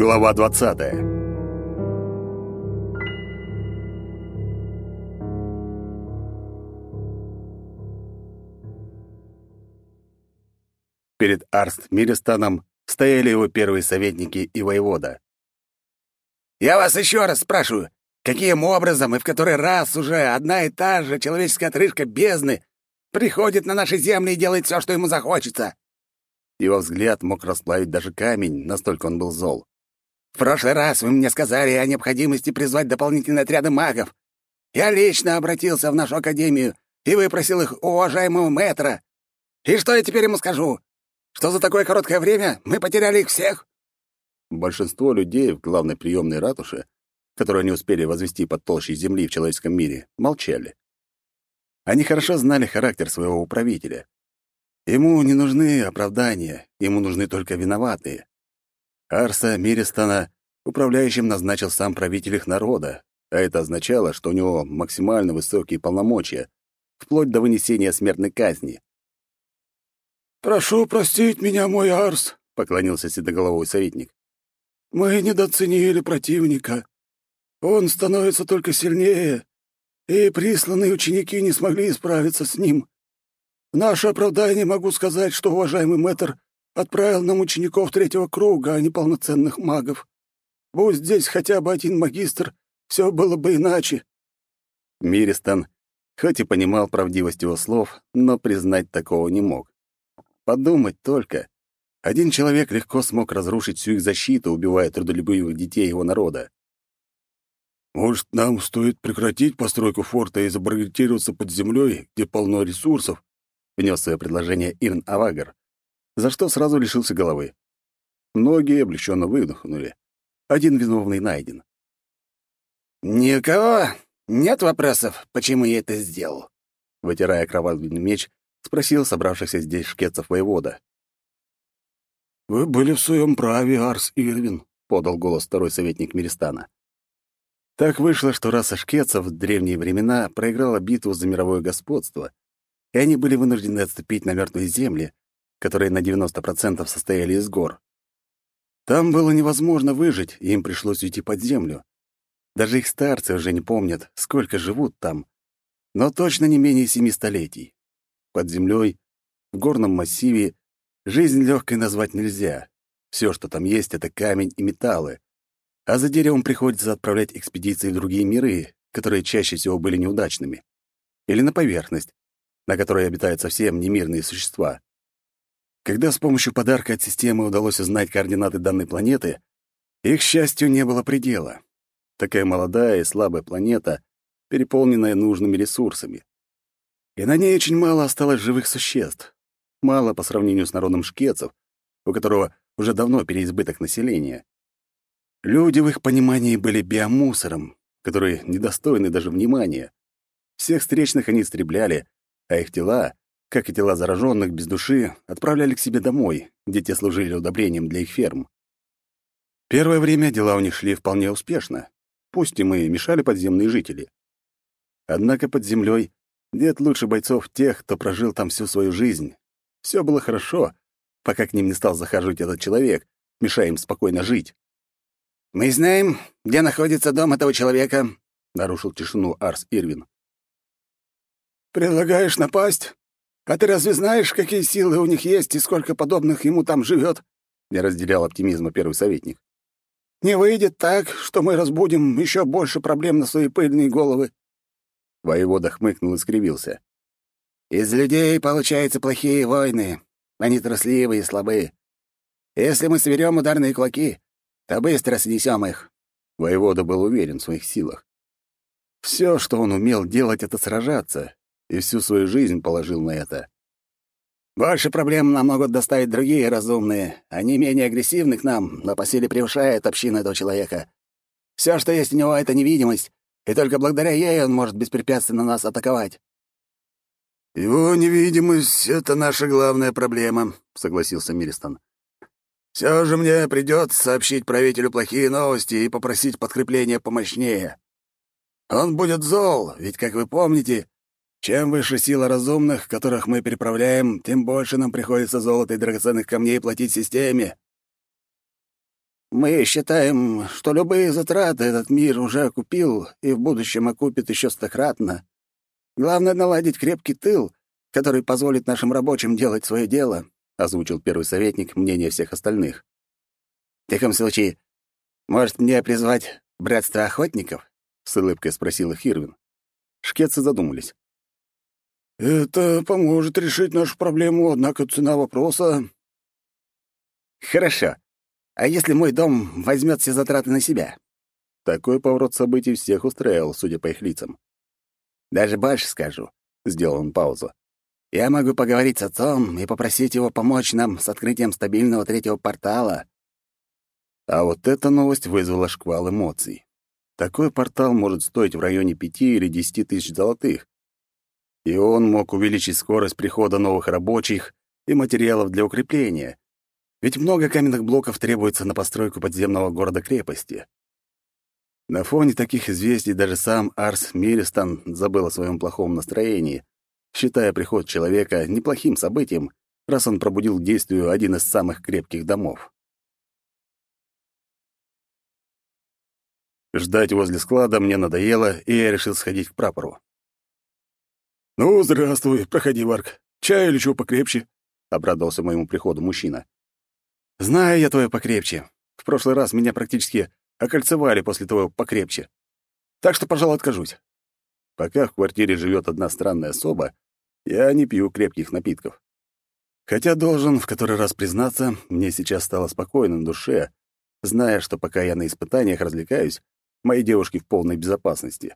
Глава 20. Перед Арст Мирестаном стояли его первые советники и воевода. «Я вас еще раз спрашиваю, каким образом и в который раз уже одна и та же человеческая отрыжка бездны приходит на наши земли и делает все, что ему захочется?» Его взгляд мог расплавить даже камень, настолько он был зол. В прошлый раз вы мне сказали о необходимости призвать дополнительные отряды магов. Я лично обратился в нашу академию и выпросил их у уважаемого мэтра. И что я теперь ему скажу? Что за такое короткое время мы потеряли их всех?» Большинство людей в главной приемной ратуше, которую они успели возвести под толщей земли в человеческом мире, молчали. Они хорошо знали характер своего управителя. Ему не нужны оправдания, ему нужны только виноватые. Арса Миристона управляющим назначил сам правитель их народа, а это означало, что у него максимально высокие полномочия, вплоть до вынесения смертной казни. «Прошу простить меня, мой Арс», — поклонился седоголовой советник. «Мы недооценили противника. Он становится только сильнее, и присланные ученики не смогли справиться с ним. В наше оправдание могу сказать, что уважаемый мэтр Отправил нам учеников третьего круга, а не полноценных магов. Будь здесь хотя бы один магистр, все было бы иначе». Миристон, хоть и понимал правдивость его слов, но признать такого не мог. Подумать только. Один человек легко смог разрушить всю их защиту, убивая трудолюбивых детей его народа. «Может, нам стоит прекратить постройку форта и забаррикадироваться под землей, где полно ресурсов?» — внес свое предложение Ирн Авагар за что сразу лишился головы. Многие облегченно выдохнули. Один виновный найден. «Ни у кого нет вопросов, почему я это сделал?» Вытирая кровавый меч, спросил собравшихся здесь шкетцев воевода. «Вы были в своем праве, Арс Ирвин», — подал голос второй советник Миристана. Так вышло, что раса шкетцев в древние времена проиграла битву за мировое господство, и они были вынуждены отступить на мертвые земли, которые на 90% состояли из гор. Там было невозможно выжить, и им пришлось уйти под землю. Даже их старцы уже не помнят, сколько живут там, но точно не менее семи столетий. Под землей, в горном массиве, жизнь легкой назвать нельзя. Все, что там есть, — это камень и металлы. А за деревом приходится отправлять экспедиции в другие миры, которые чаще всего были неудачными. Или на поверхность, на которой обитают совсем немирные существа. Когда с помощью подарка от системы удалось узнать координаты данной планеты, их счастью не было предела. Такая молодая и слабая планета, переполненная нужными ресурсами. И на ней очень мало осталось живых существ. Мало по сравнению с народом шкетцев, у которого уже давно переизбыток населения. Люди в их понимании были биомусором, которые недостойны даже внимания. Всех встречных они истребляли, а их тела как и тела зараженных без души, отправляли к себе домой, где те служили удобрением для их ферм. Первое время дела у них шли вполне успешно, пусть и мы мешали подземные жители. Однако под землей нет лучше бойцов тех, кто прожил там всю свою жизнь. Все было хорошо, пока к ним не стал захаживать этот человек, мешая им спокойно жить. «Мы знаем, где находится дом этого человека», — нарушил тишину Арс Ирвин. «Предлагаешь напасть?» А ты разве знаешь, какие силы у них есть и сколько подобных ему там живет? Не разделял оптимизма первый советник. Не выйдет так, что мы разбудим еще больше проблем на свои пыльные головы. Воевода хмыкнул и скривился. Из людей, получаются плохие войны. Они трусливые и слабые. Если мы соберем ударные кулаки, то быстро снесем их. Воевода был уверен в своих силах. Все, что он умел делать, — это сражаться, и всю свою жизнь положил на это. Больше проблем нам могут доставить другие разумные. Они менее агрессивны к нам, но по силе превышает общину этого человека. Все, что есть у него, — это невидимость, и только благодаря ей он может беспрепятственно нас атаковать». «Его невидимость — это наша главная проблема», — согласился Миристон. «Все же мне придется сообщить правителю плохие новости и попросить подкрепления помощнее. Он будет зол, ведь, как вы помните, чем выше сила разумных, которых мы переправляем, тем больше нам приходится золота и драгоценных камней платить системе». Мы считаем, что любые затраты этот мир уже окупил и в будущем окупит еще стократно. Главное — наладить крепкий тыл, который позволит нашим рабочим делать свое дело», — озвучил первый советник мнение всех остальных. «В таком случае, может, мне призвать братство охотников?» — с улыбкой спросила Хирвин. Шкетцы задумались. «Это поможет решить нашу проблему, однако цена вопроса...» «Хорошо. А если мой дом возьмет все затраты на себя?» Такой поворот событий всех устраивал, судя по их лицам. «Даже больше скажу», — сделал он паузу. «Я могу поговорить с отцом и попросить его помочь нам с открытием стабильного третьего портала». А вот эта новость вызвала шквал эмоций. Такой портал может стоить в районе пяти или десяти тысяч золотых. И он мог увеличить скорость прихода новых рабочих и материалов для укрепления, ведь много каменных блоков требуется на постройку подземного города-крепости. На фоне таких известий даже сам Арс Миристан забыл о своем плохом настроении, считая приход человека неплохим событием, раз он пробудил к действию один из самых крепких домов. Ждать возле склада мне надоело, и я решил сходить к прапору. «Ну, здравствуй, проходи, Варк. Чай или чего покрепче?» — обрадовался моему приходу мужчина. Знаю я твое покрепче. В прошлый раз меня практически окольцевали после того покрепче. Так что, пожалуй, откажусь. Пока в квартире живет одна странная особа, я не пью крепких напитков. Хотя должен в который раз признаться, мне сейчас стало спокойно на душе, зная, что пока я на испытаниях развлекаюсь, мои девушки в полной безопасности.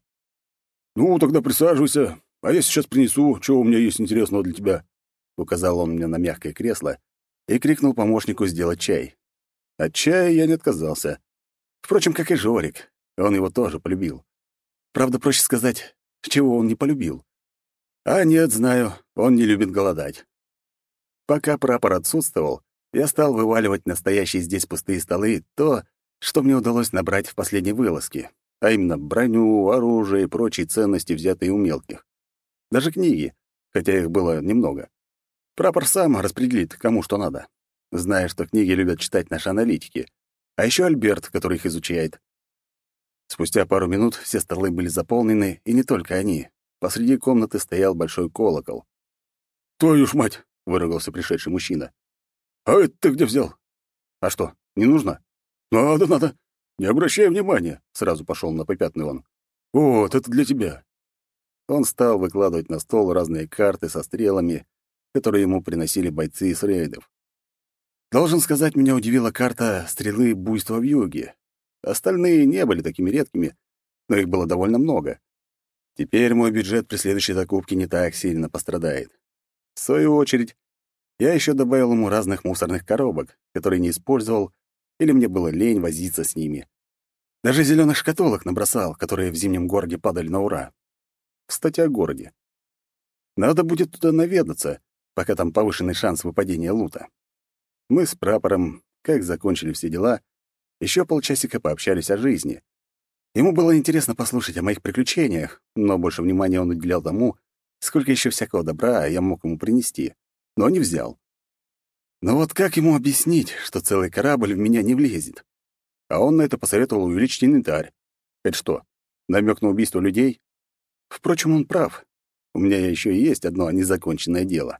«Ну, тогда присаживайся, а я сейчас принесу, что у меня есть интересного для тебя», — указал он мне на мягкое кресло, и крикнул помощнику сделать чай. От чая я не отказался. Впрочем, как и Жорик. Он его тоже полюбил. Правда, проще сказать, чего он не полюбил. А нет, знаю, он не любит голодать. Пока прапор отсутствовал, я стал вываливать настоящие здесь пустые столы то, что мне удалось набрать в последней вылазке, а именно броню, оружие и прочие ценности, взятые у мелких. Даже книги, хотя их было немного. Прапор сам распределит, кому что надо. Зная, что книги любят читать наши аналитики. А еще Альберт, который их изучает. Спустя пару минут все столы были заполнены, и не только они. Посреди комнаты стоял большой колокол. «Твою ж мать!» — выругался пришедший мужчина. «А это ты где взял?» «А что, не нужно?» «Надо, надо. Не обращай внимания», — сразу пошел на попятный он. «Вот, это для тебя». Он стал выкладывать на стол разные карты со стрелами, которые ему приносили бойцы из рейдов. Должен сказать, меня удивила карта стрелы буйства в юге. Остальные не были такими редкими, но их было довольно много. Теперь мой бюджет при следующей закупке не так сильно пострадает. В свою очередь, я еще добавил ему разных мусорных коробок, которые не использовал, или мне было лень возиться с ними. Даже зеленых шкатулок набросал, которые в зимнем городе падали на ура. Кстати, о городе. Надо будет туда наведаться, пока там повышенный шанс выпадения лута. Мы с прапором, как закончили все дела, еще полчасика пообщались о жизни. Ему было интересно послушать о моих приключениях, но больше внимания он уделял тому, сколько еще всякого добра я мог ему принести, но не взял. Но вот как ему объяснить, что целый корабль в меня не влезет? А он на это посоветовал увеличить инвентарь. Это что, намек на убийство людей? Впрочем, он прав. У меня еще есть одно незаконченное дело.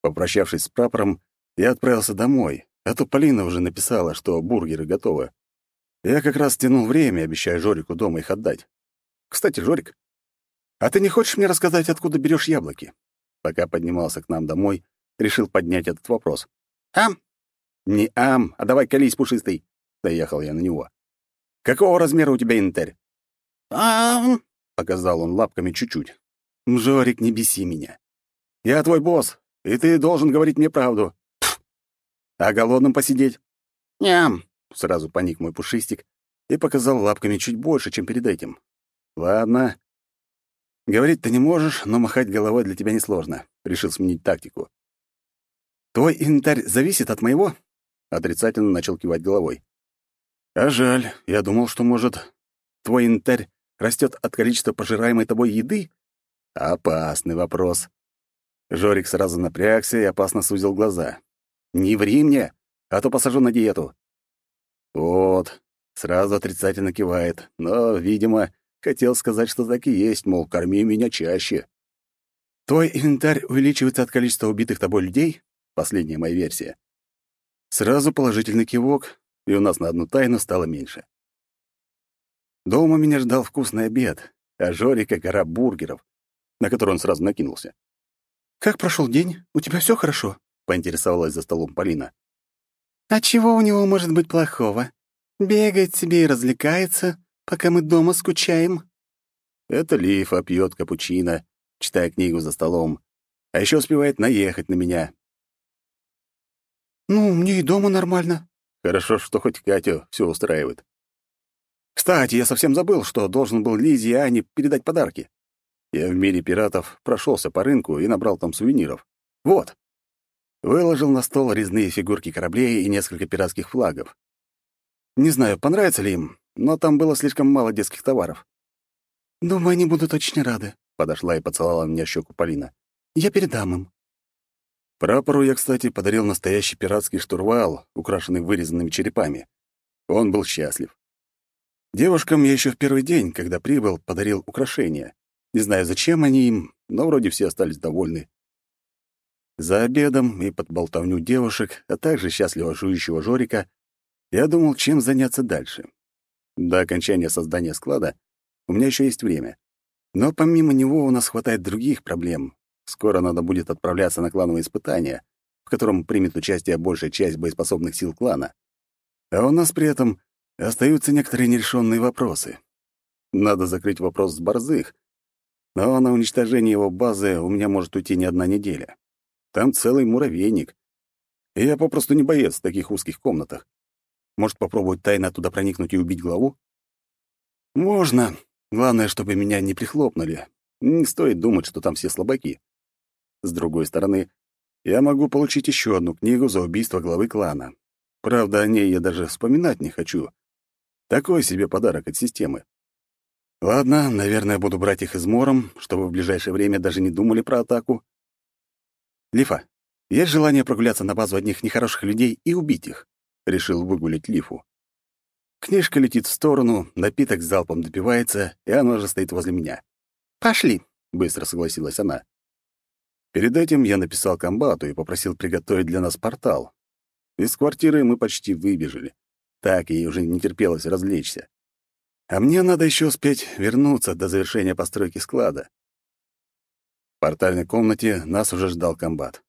Попрощавшись с прапором, я отправился домой, а то Полина уже написала, что бургеры готовы. Я как раз тянул время, обещая Жорику дома их отдать. Кстати, Жорик, а ты не хочешь мне рассказать, откуда берешь яблоки? Пока поднимался к нам домой, решил поднять этот вопрос. Ам? Не ам, а давай колись, пушистый. Доехал я на него. Какого размера у тебя инвентарь? Ам? Показал он лапками чуть-чуть. Жорик, не беси меня. Я твой босс, и ты должен говорить мне правду. Пф. А голодным посидеть? Ням. Сразу паник мой пушистик и показал лапками чуть больше, чем перед этим. Ладно. Говорить ты не можешь, но махать головой для тебя несложно. Решил сменить тактику. Твой инвентарь зависит от моего? Отрицательно начал кивать головой. А жаль, я думал, что, может, твой инвентарь растет от количества пожираемой тобой еды? Опасный вопрос. Жорик сразу напрягся и опасно сузил глаза. «Не ври мне, а то посажу на диету. Вот, сразу отрицательно кивает, но, видимо, хотел сказать, что так и есть, мол, корми меня чаще. Твой инвентарь увеличивается от количества убитых тобой людей? Последняя моя версия. Сразу положительный кивок, и у нас на одну тайну стало меньше. Дома меня ждал вкусный обед, а Жорика — гора бургеров, на который он сразу накинулся. «Как прошел день? У тебя все хорошо?» — поинтересовалась за столом Полина. «А чего у него может быть плохого? Бегает себе и развлекается, пока мы дома скучаем». Это Лифа пьет капучино, читая книгу за столом, а еще успевает наехать на меня. «Ну, мне и дома нормально». Хорошо, что хоть Катю все устраивает. Кстати, я совсем забыл, что должен был Лизе и Ане передать подарки. Я в мире пиратов прошелся по рынку и набрал там сувениров. Вот. Выложил на стол резные фигурки кораблей и несколько пиратских флагов. Не знаю, понравится ли им, но там было слишком мало детских товаров. «Думаю, они будут очень рады», — подошла и поцеловала меня щеку Полина. «Я передам им». Прапору я, кстати, подарил настоящий пиратский штурвал, украшенный вырезанными черепами. Он был счастлив. Девушкам я еще в первый день, когда прибыл, подарил украшения. Не знаю, зачем они им, но вроде все остались довольны. За обедом и под болтовню девушек, а также счастливо жующего Жорика, я думал, чем заняться дальше. До окончания создания склада у меня еще есть время. Но помимо него у нас хватает других проблем. Скоро надо будет отправляться на клановые испытания, в котором примет участие большая часть боеспособных сил клана. А у нас при этом остаются некоторые нерешенные вопросы. Надо закрыть вопрос с Борзых, но на уничтожение его базы у меня может уйти не одна неделя. Там целый муравейник. И я попросту не боец в таких узких комнатах. Может, попробовать тайно туда проникнуть и убить главу? Можно. Главное, чтобы меня не прихлопнули. Не стоит думать, что там все слабаки. С другой стороны, я могу получить еще одну книгу за убийство главы клана. Правда, о ней я даже вспоминать не хочу. Такой себе подарок от системы. Ладно, наверное, буду брать их измором, чтобы в ближайшее время даже не думали про атаку. Лифа, есть желание прогуляться на базу одних нехороших людей и убить их? Решил выгулить Лифу. Книжка летит в сторону, напиток залпом допивается, и она уже стоит возле меня. «Пошли», — быстро согласилась она. Перед этим я написал комбату и попросил приготовить для нас портал. Из квартиры мы почти выбежали. Так ей уже не терпелось развлечься. А мне надо еще успеть вернуться до завершения постройки склада. В портальной комнате нас уже ждал комбат.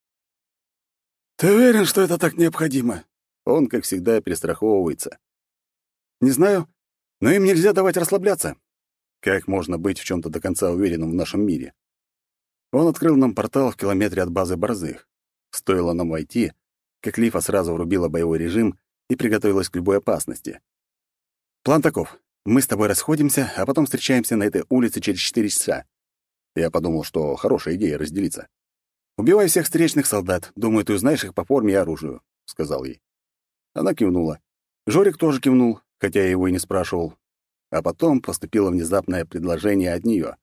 «Ты уверен, что это так необходимо?» Он, как всегда, перестраховывается. «Не знаю, но им нельзя давать расслабляться. Как можно быть в чем то до конца уверенным в нашем мире?» Он открыл нам портал в километре от базы Борзых. Стоило нам войти, как Лифа сразу врубила боевой режим и приготовилась к любой опасности. План таков. Мы с тобой расходимся, а потом встречаемся на этой улице через четыре часа. Я подумал, что хорошая идея разделиться. Убивай всех встречных солдат. Думаю, ты узнаешь их по форме и оружию, сказал ей. Она кивнула. Жорик тоже кивнул, хотя я его и не спрашивал. А потом поступило внезапное предложение от нее.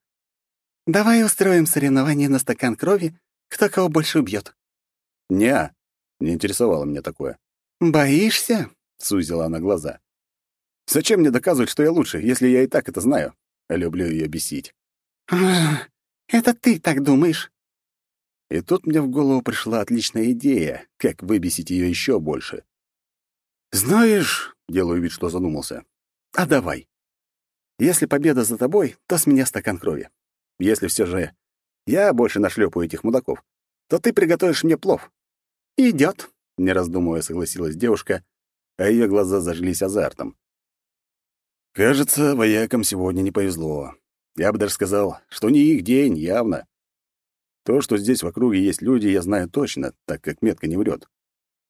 «Давай устроим соревнование на стакан крови, кто кого больше убьет. «Не, не интересовало меня такое». «Боишься?» — сузила она глаза. Зачем мне доказывать, что я лучше, если я и так это знаю? Люблю ее бесить. это ты так думаешь?» И тут мне в голову пришла отличная идея, как выбесить ее еще больше. «Знаешь...» — делаю вид, что задумался. «А давай. Если победа за тобой, то с меня стакан крови. Если все же я больше нашлепаю этих мудаков, то ты приготовишь мне плов». «Идет», — не раздумывая согласилась девушка, а ее глаза зажглись азартом. Кажется, воякам сегодня не повезло. Я бы даже сказал, что не их день, явно. То, что здесь в округе есть люди, я знаю точно, так как метка не врет.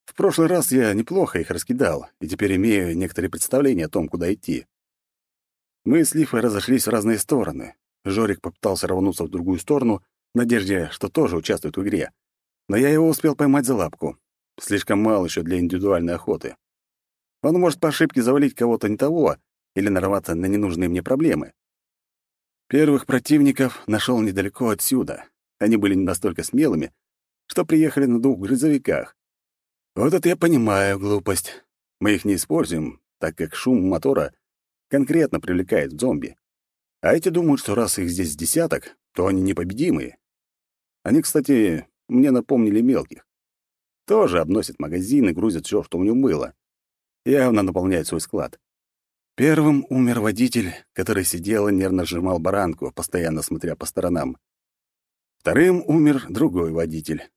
В прошлый раз я неплохо их раскидал, и теперь имею некоторые представления о том, куда идти. Мы с Лифой разошлись в разные стороны. Жорик попытался рвануться в другую сторону, в надежде, что тоже участвует в игре. Но я его успел поймать за лапку. Слишком мало еще для индивидуальной охоты. Он может по ошибке завалить кого-то не того, или нарваться на ненужные мне проблемы. Первых противников нашел недалеко отсюда. Они были не настолько смелыми, что приехали на двух грузовиках. Вот это я понимаю глупость. Мы их не используем, так как шум мотора конкретно привлекает зомби. А эти думают, что раз их здесь десяток, то они непобедимые. Они, кстати, мне напомнили мелких. Тоже обносят магазины, грузят все, что у них было. Явно наполняют свой склад. Первым умер водитель, который сидел и нервно сжимал баранку, постоянно смотря по сторонам. Вторым умер другой водитель.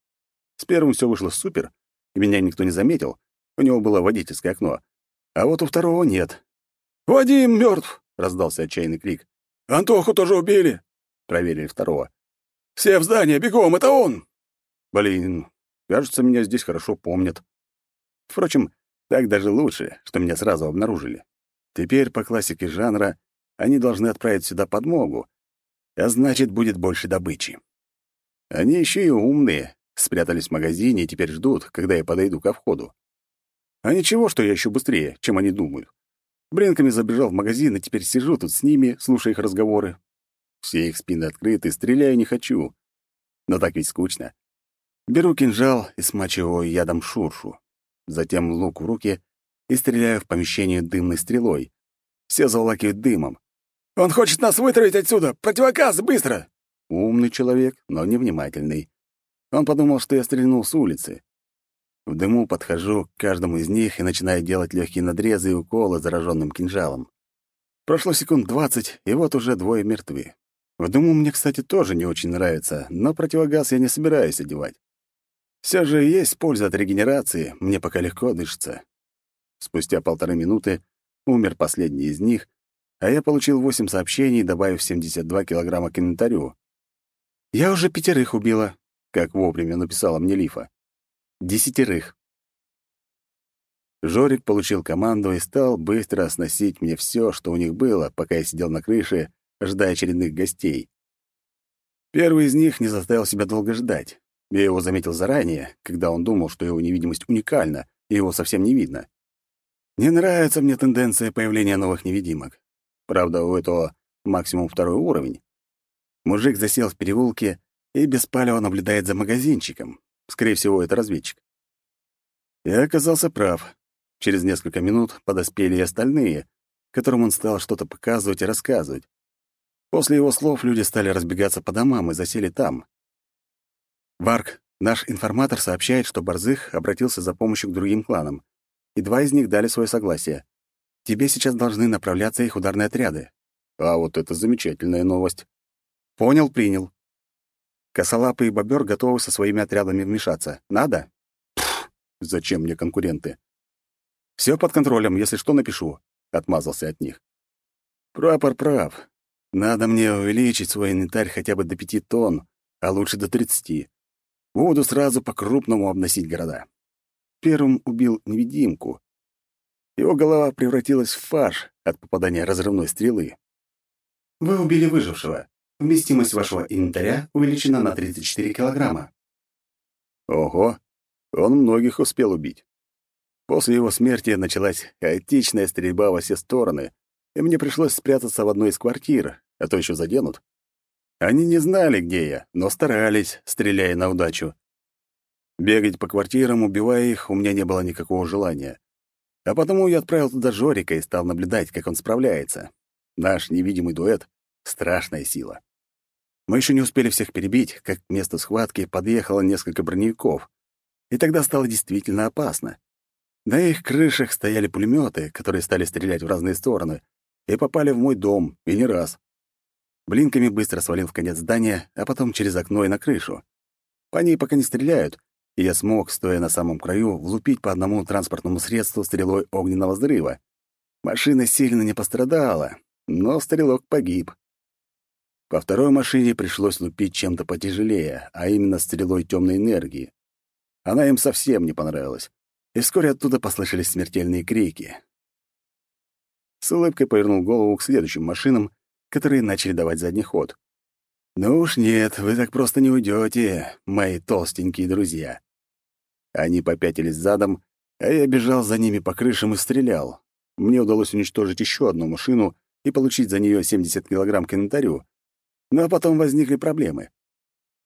С первым все вышло супер, и меня никто не заметил. У него было водительское окно. А вот у второго нет. «Вадим мертв! раздался отчаянный крик. «Антоху тоже убили!» — проверили второго. «Все в здание, бегом, это он!» Блин, кажется, меня здесь хорошо помнят. Впрочем, так даже лучше, что меня сразу обнаружили. Теперь, по классике жанра, они должны отправить сюда подмогу, а значит, будет больше добычи. Они еще и умные, спрятались в магазине и теперь ждут, когда я подойду ко входу. А ничего, что я еще быстрее, чем они думают. Бренками забежал в магазин, и теперь сижу тут с ними, слушая их разговоры. Все их спины открыты, стреляю не хочу. Но так ведь скучно. Беру кинжал и смачиваю ядом шуршу. Затем лук в руки и стреляю в помещение дымной стрелой. Все заволакивают дымом. «Он хочет нас вытравить отсюда! Противогаз, быстро!» Умный человек, но невнимательный. Он подумал, что я стрельнул с улицы. В дыму подхожу к каждому из них и начинаю делать легкие надрезы и уколы зараженным кинжалом. Прошло секунд двадцать, и вот уже двое мертвы. В дыму мне, кстати, тоже не очень нравится, но противогаз я не собираюсь одевать. Все же есть польза от регенерации, мне пока легко дышится. Спустя полторы минуты умер последний из них, а я получил восемь сообщений, добавив 72 килограмма к инвентарю. «Я уже пятерых убила», как вовремя написала мне Лифа. Десятерых. Жорик получил команду и стал быстро сносить мне все, что у них было, пока я сидел на крыше, ожидая очередных гостей. Первый из них не заставил себя долго ждать. Я его заметил заранее, когда он думал, что его невидимость уникальна, и его совсем не видно. Не нравится мне тенденция появления новых невидимок. Правда, у этого максимум второй уровень. Мужик засел в переулке и без палева наблюдает за магазинчиком. Скорее всего, это разведчик. Я оказался прав. Через несколько минут подоспели и остальные, которым он стал что-то показывать и рассказывать. После его слов люди стали разбегаться по домам и засели там. «Варк, наш информатор сообщает, что Борзых обратился за помощью к другим кланам, и два из них дали свое согласие. Тебе сейчас должны направляться их ударные отряды». А вот это замечательная новость. Понял, принял. Косолапый и бобер готовы со своими отрядами вмешаться. Надо? Зачем мне конкуренты? Все под контролем, если что, напишу. Отмазался от них. Прапор прав. Надо мне увеличить свой инвентарь хотя бы до пяти тонн, а лучше до тридцати. Буду сразу по-крупному обносить города. Первым убил невидимку. Его голова превратилась в фарш от попадания разрывной стрелы. Вы убили выжившего. Вместимость вашего инвентаря увеличена на 34 килограмма. Ого, он многих успел убить. После его смерти началась хаотичная стрельба во все стороны, и мне пришлось спрятаться в одной из квартир, а то еще заденут. Они не знали, где я, но старались, стреляя на удачу. Бегать по квартирам, убивая их, у меня не было никакого желания. А потому я отправил туда Жорика и стал наблюдать, как он справляется. Наш невидимый дуэт — страшная сила. Мы еще не успели всех перебить, как к месту схватки подъехало несколько броневиков. И тогда стало действительно опасно. На их крышах стояли пулеметы, которые стали стрелять в разные стороны, и попали в мой дом, и не раз. Блинками быстро свалил в конец здания, а потом через окно и на крышу. По ней пока не стреляют, и я смог, стоя на самом краю, влупить по одному транспортному средству стрелой огненного взрыва. Машина сильно не пострадала, но стрелок погиб. По второй машине пришлось лупить чем-то потяжелее, а именно стрелой темной энергии. Она им совсем не понравилась, и вскоре оттуда послышались смертельные крики. С улыбкой повернул голову к следующим машинам, которые начали давать задний ход. «Ну уж нет, вы так просто не уйдете, мои толстенькие друзья». Они попятились задом, а я бежал за ними по крышам и стрелял. Мне удалось уничтожить еще одну машину и получить за нее 70 килограмм к инвентарю, но потом возникли проблемы.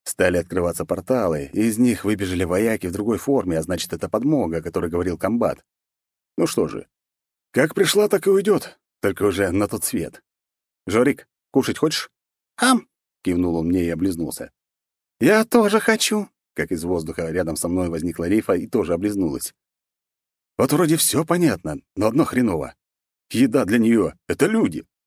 Стали открываться порталы, и из них выбежали вояки в другой форме, а значит, это подмога, о которой говорил комбат. Ну что же, Как пришла, так и уйдет, только уже на тот свет. Жорик, кушать хочешь? «Ам!» — кивнул он мне и облизнулся. «Я тоже хочу!» Как из воздуха рядом со мной возникла рифа и тоже облизнулась. Вот вроде все понятно, но одно хреново. Еда для нее — это люди.